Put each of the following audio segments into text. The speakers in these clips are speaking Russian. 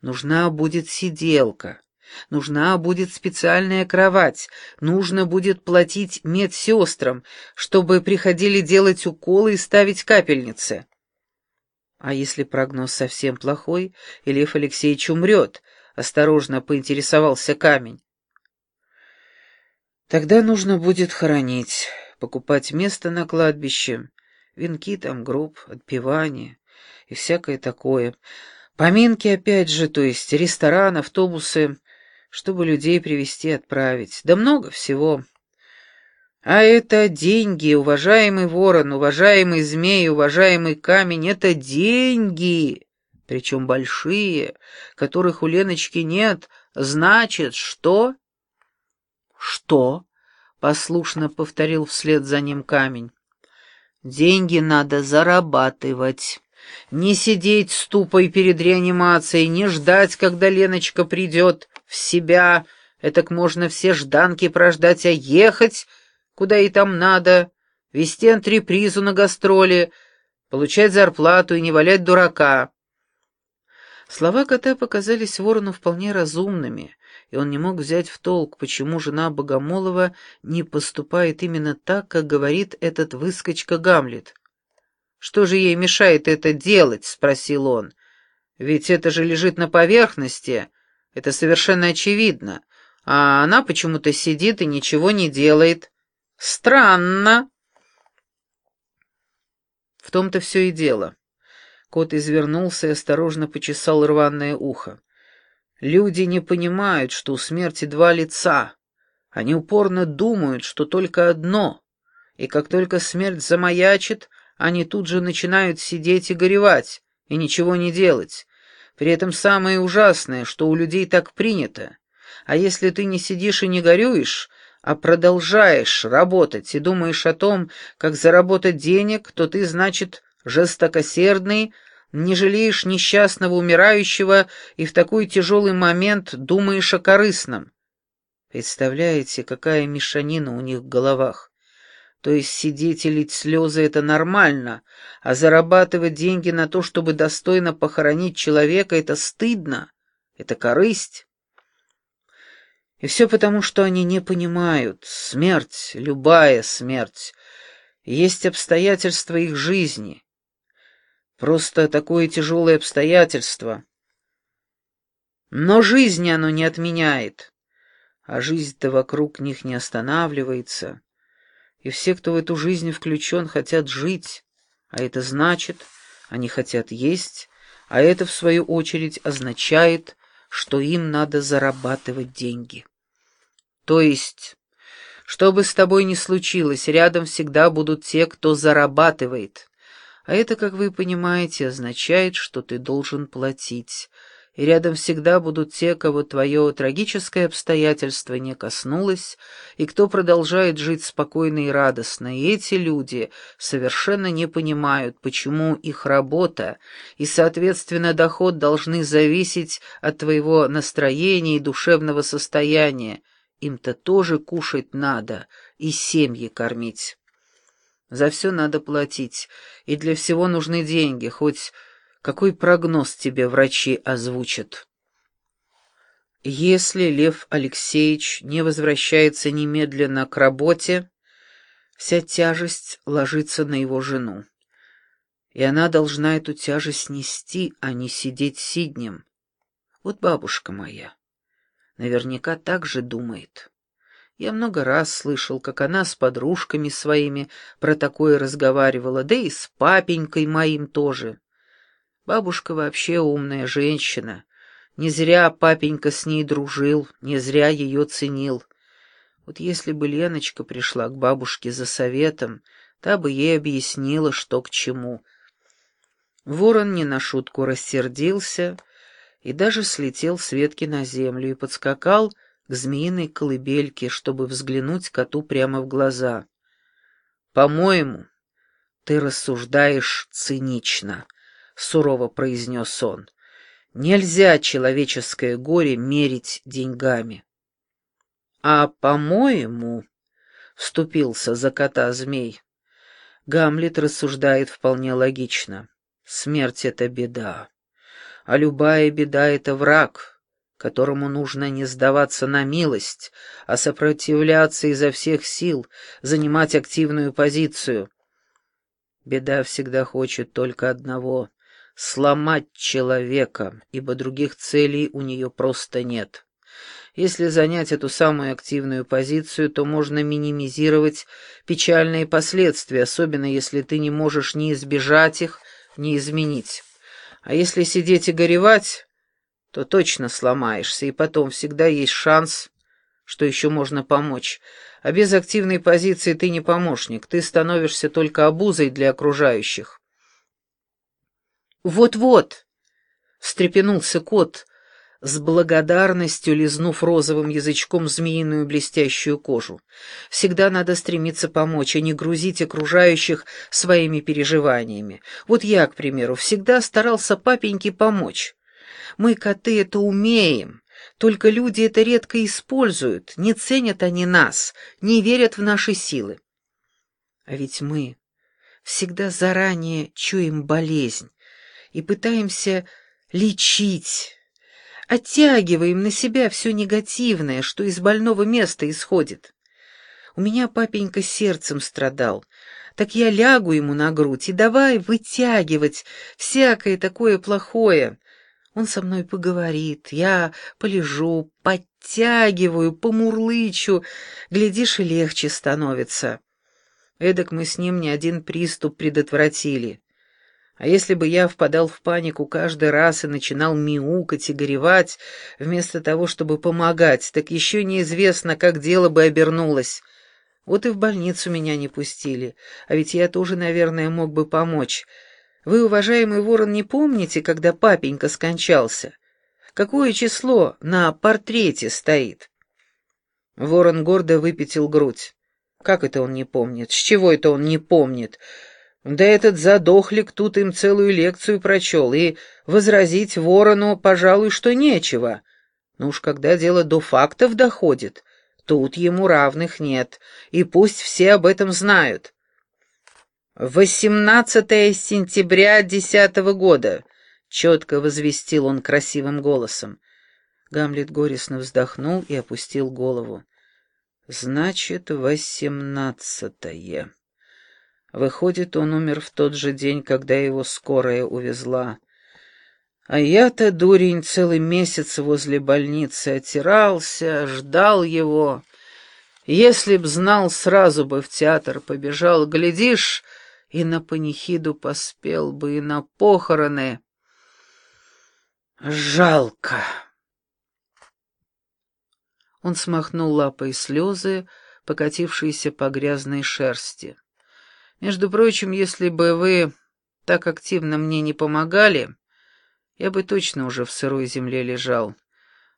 Нужна будет сиделка, нужна будет специальная кровать, нужно будет платить медсестрам, чтобы приходили делать уколы и ставить капельницы. А если прогноз совсем плохой, и Лев Алексеевич умрет, осторожно поинтересовался камень. Тогда нужно будет хоронить, покупать место на кладбище, венки там, гроб, отпевание и всякое такое. Поминки опять же, то есть ресторан, автобусы, чтобы людей привезти отправить. Да много всего. А это деньги, уважаемый ворон, уважаемый змей, уважаемый камень, это деньги, причем большие, которых у Леночки нет. Значит, что? Что? Послушно повторил вслед за ним камень. Деньги надо зарабатывать. Не сидеть ступой перед реанимацией, не ждать, когда Леночка придет в себя. Этак можно все жданки прождать, а ехать, куда ей там надо, вести антрепризу на гастроли, получать зарплату и не валять дурака. Слова кота показались ворону вполне разумными, и он не мог взять в толк, почему жена Богомолова не поступает именно так, как говорит этот выскочка Гамлет. «Что же ей мешает это делать?» — спросил он. «Ведь это же лежит на поверхности, это совершенно очевидно, а она почему-то сидит и ничего не делает. Странно!» В том-то все и дело. Кот извернулся и осторожно почесал рваное ухо. Люди не понимают, что у смерти два лица. Они упорно думают, что только одно. И как только смерть замаячит, они тут же начинают сидеть и горевать, и ничего не делать. При этом самое ужасное, что у людей так принято. А если ты не сидишь и не горюешь, а продолжаешь работать и думаешь о том, как заработать денег, то ты, значит, жестокосердный, не жалеешь несчастного умирающего и в такой тяжелый момент думаешь о корыстном. Представляете, какая мешанина у них в головах? То есть сидеть и лить слезы — это нормально, а зарабатывать деньги на то, чтобы достойно похоронить человека — это стыдно, это корысть. И все потому, что они не понимают, смерть, любая смерть, есть обстоятельства их жизни. Просто такое тяжелое обстоятельство. Но жизни оно не отменяет, а жизнь-то вокруг них не останавливается и все, кто в эту жизнь включен, хотят жить, а это значит, они хотят есть, а это, в свою очередь, означает, что им надо зарабатывать деньги. То есть, что бы с тобой ни случилось, рядом всегда будут те, кто зарабатывает, а это, как вы понимаете, означает, что ты должен платить, и рядом всегда будут те, кого твое трагическое обстоятельство не коснулось, и кто продолжает жить спокойно и радостно. И эти люди совершенно не понимают, почему их работа и, соответственно, доход должны зависеть от твоего настроения и душевного состояния. Им-то тоже кушать надо и семьи кормить. За все надо платить, и для всего нужны деньги, хоть какой прогноз тебе врачи озвучат? Если Лев Алексеевич не возвращается немедленно к работе, вся тяжесть ложится на его жену. И она должна эту тяжесть нести, а не сидеть сиднем. Вот бабушка моя. Наверняка так же думает. Я много раз слышал, как она с подружками своими про такое разговаривала, да и с папенькой моим тоже. Бабушка вообще умная женщина. Не зря папенька с ней дружил, не зря ее ценил. Вот если бы Леночка пришла к бабушке за советом, та бы ей объяснила, что к чему. Ворон не на шутку рассердился и даже слетел с ветки на землю и подскакал к змеиной колыбельке, чтобы взглянуть коту прямо в глаза. «По-моему, ты рассуждаешь цинично», — сурово произнес он. «Нельзя человеческое горе мерить деньгами». «А, по-моему...» — вступился за кота змей. Гамлет рассуждает вполне логично. «Смерть — это беда. а любая беда — это враг, которому нужно не сдаваться на милость, а сопротивляться изо всех сил, занимать активную позицию. Беда всегда хочет только одного — сломать человека, ибо других целей у нее просто нет. Если занять эту самую активную позицию, то можно минимизировать печальные последствия, особенно если ты не можешь ни избежать их, ни изменить. А если сидеть и горевать, то точно сломаешься, и потом всегда есть шанс, что еще можно помочь. А без активной позиции ты не помощник, ты становишься только обузой для окружающих. «Вот-вот!» — встрепенулся кот, с благодарностью лизнув розовым язычком змеиную блестящую кожу. Всегда надо стремиться помочь, а не грузить окружающих своими переживаниями. Вот я, к примеру, всегда старался папеньке помочь. Мы, коты, это умеем, только люди это редко используют, не ценят они нас, не верят в наши силы. А ведь мы всегда заранее чуем болезнь и пытаемся лечить, оттягиваем на себя все негативное, что из больного места исходит. У меня папенька сердцем страдал, так я лягу ему на грудь и давай вытягивать всякое такое плохое. Он со мной поговорит, я полежу, подтягиваю, помурлычу, глядишь, и легче становится. Эдак мы с ним не один приступ предотвратили. А если бы я впадал в панику каждый раз и начинал мяукать и горевать, вместо того, чтобы помогать, так еще неизвестно, как дело бы обернулось. Вот и в больницу меня не пустили, а ведь я тоже, наверное, мог бы помочь. Вы, уважаемый ворон, не помните, когда папенька скончался? Какое число на портрете стоит? Ворон гордо выпятил грудь. Как это он не помнит? С чего это он не помнит? Да этот задохлик тут им целую лекцию прочел, и возразить ворону, пожалуй, что нечего. Но уж когда дело до фактов доходит, тут ему равных нет, и пусть все об этом знают. «Восемнадцатое сентября десятого года», — четко возвестил он красивым голосом. Гамлет горестно вздохнул и опустил голову. «Значит, восемнадцатое». Выходит, он умер в тот же день, когда его скорая увезла. А я-то, дурень, целый месяц возле больницы отирался, ждал его. Если б знал, сразу бы в театр побежал. Глядишь, и на панихиду поспел бы, и на похороны. Жалко. Он смахнул лапой слезы, покатившиеся по грязной шерсти. Между прочим, если бы вы так активно мне не помогали, я бы точно уже в сырой земле лежал,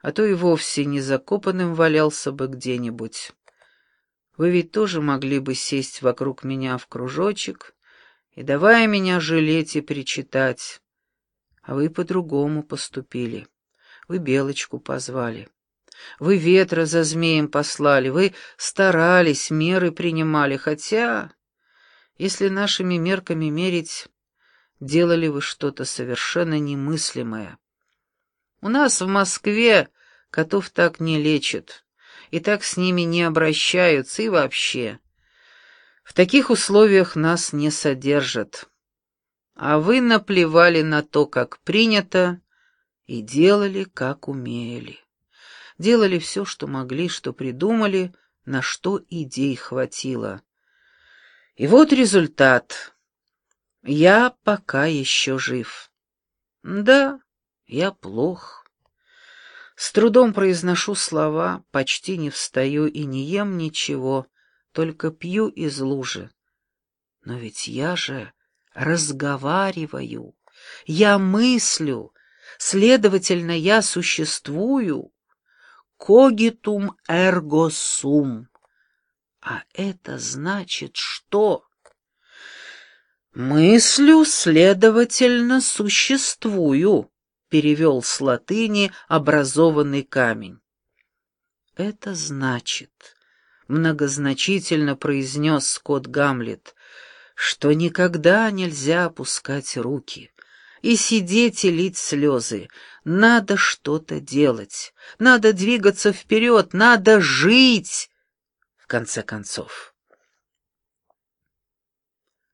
а то и вовсе не закопанным валялся бы где-нибудь. Вы ведь тоже могли бы сесть вокруг меня в кружочек и давая меня жалеть и причитать. А вы по-другому поступили. Вы Белочку позвали. Вы ветра за змеем послали, вы старались, меры принимали, хотя... Если нашими мерками мерить, делали вы что-то совершенно немыслимое. У нас в Москве котов так не лечат, и так с ними не обращаются, и вообще. В таких условиях нас не содержат. А вы наплевали на то, как принято, и делали, как умели. Делали все, что могли, что придумали, на что идей хватило. И вот результат. Я пока еще жив. Да, я плох. С трудом произношу слова, почти не встаю и не ем ничего, только пью из лужи. Но ведь я же разговариваю, я мыслю, следовательно, я существую. Когитум эрго сум. А это значит что? «Мыслю, следовательно, существую», — перевел с латыни образованный камень. «Это значит», — многозначительно произнес Скотт Гамлет, «что никогда нельзя опускать руки. и сидеть и лить слезы. Надо что-то делать, надо двигаться вперед, надо жить, в конце концов.